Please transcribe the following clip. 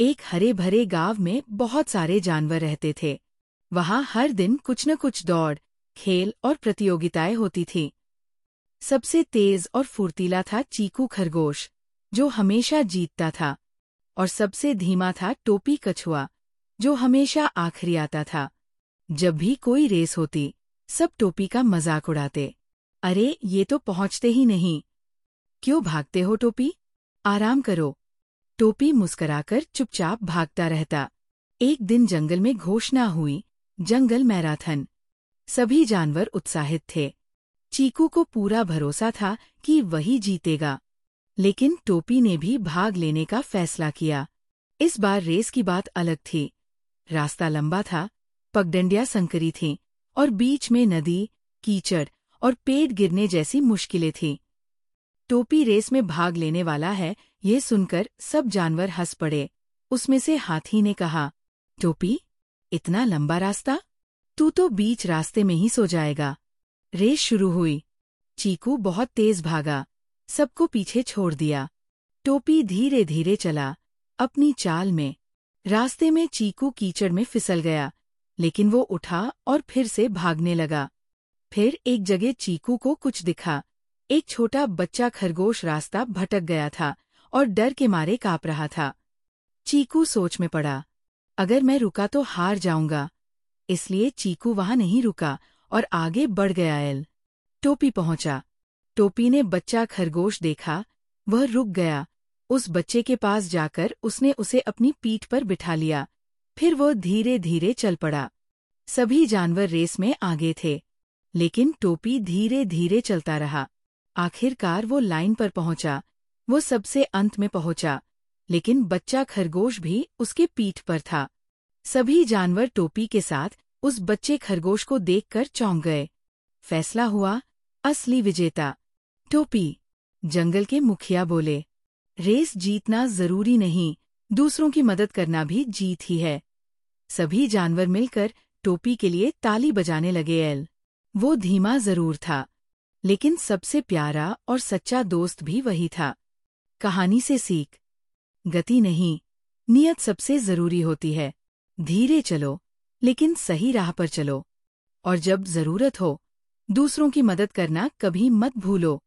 एक हरे भरे गाँव में बहुत सारे जानवर रहते थे। वहाँ हर दिन कुछ न कुछ दौड़, खेल और प्रतियोगिताएँ होती थीं। सबसे तेज और फुर्तीला था चीकू खरगोश, जो हमेशा जीतता था, और सबसे धीमा था टोपी कछुआ, जो हमेशा आखिरी आता था। जब भी कोई रेस होती, सब टोपी का मज़ाक उड़ाते। अरे, ये तो पहुँचते ही नहीं। क्यों भागते हो टोपी? आराम करो। टोपी मुस्कराकर चुपचाप भागता रहता। एक दिन जंगल में घोषणा हुई, जंगल मैराथन। सभी जानवर उत्साहित थे। चीकू को पूरा भरोसा था कि वही जीतेगा। लेकिन टोपी ने भी भाग लेने का फैसला किया। इस बार रेस की बात अलग थी। रास्ता लंबा था, पगडंडियाँ संकरी थीं और बीच में नदी, कीचड़ और पेड़ गिरने जैसी मुश्किलें थीं। टोपी रेस में भाग लेने वाला है ये सुनकर सब जानवर हंस पड़े। उसमें से हाथी ने कहा, टोपी, इतना लंबा रास्ता? तू तो बीच रास्ते में ही सो जाएगा। रेस शुरू हुई। चीकू बहुत तेज भागा। सबको पीछे छोड़ दिया। टोपी धीरे धीरे चला, अपनी चाल में। रास्ते में चीकू कीचड़ में फिसल गया, लेकिन वो उठा और फिर से भागने लगा। फिर एक जगह चीकू को कुछ दिखा। एक छोटा बच्चा खरगोश रास्ता भटक गया था और डर के मारे काँप रहा था। चीकू सोच में पड़ा, अगर मैं रुका तो हार जाऊँगा। इसलिए चीकू वहाँ नहीं रुका और आगे बढ़ गया एल। टोपी पहुँचा। टोपी ने बच्चा खरगोश देखा, वह रुक गया। उस बच्चे के पास जाकर उसने उसे अपनी पीठ पर बिठा लिया। फिर वो धीरे धीरे चल पड़ा। सभी जानवर रेस में आगे थे, लेकिन टोपी धीरे धीरे चलता रहा। आखिरकार वो लाइन पर पहुँचा, वो सबसे अंत में पहुँचा, लेकिन बच्चा खरगोश भी उसके पीठ पर था। सभी जानवर टोपी के साथ उस बच्चे खरगोश को देखकर चौंक गए। फैसला हुआ, असली विजेता, टोपी। जंगल के मुखिया बोले, रेस जीतना ज़रूरी नहीं, दूसरों की मदद करना भी जीत ही है। सभी जानवर मिलकर टोपी के लिए ताली बजाने लगे एल। वो धीमा ज़रूर था। लेकिन सबसे प्यारा और सच्चा दोस्त भी वही था। कहानी से सीख। गति नहीं। नियत सबसे ज़रूरी होती है। धीरे चलो, लेकिन सही राह पर चलो। और जब ज़रूरत हो, दूसरों की मदद करना कभी मत भूलो।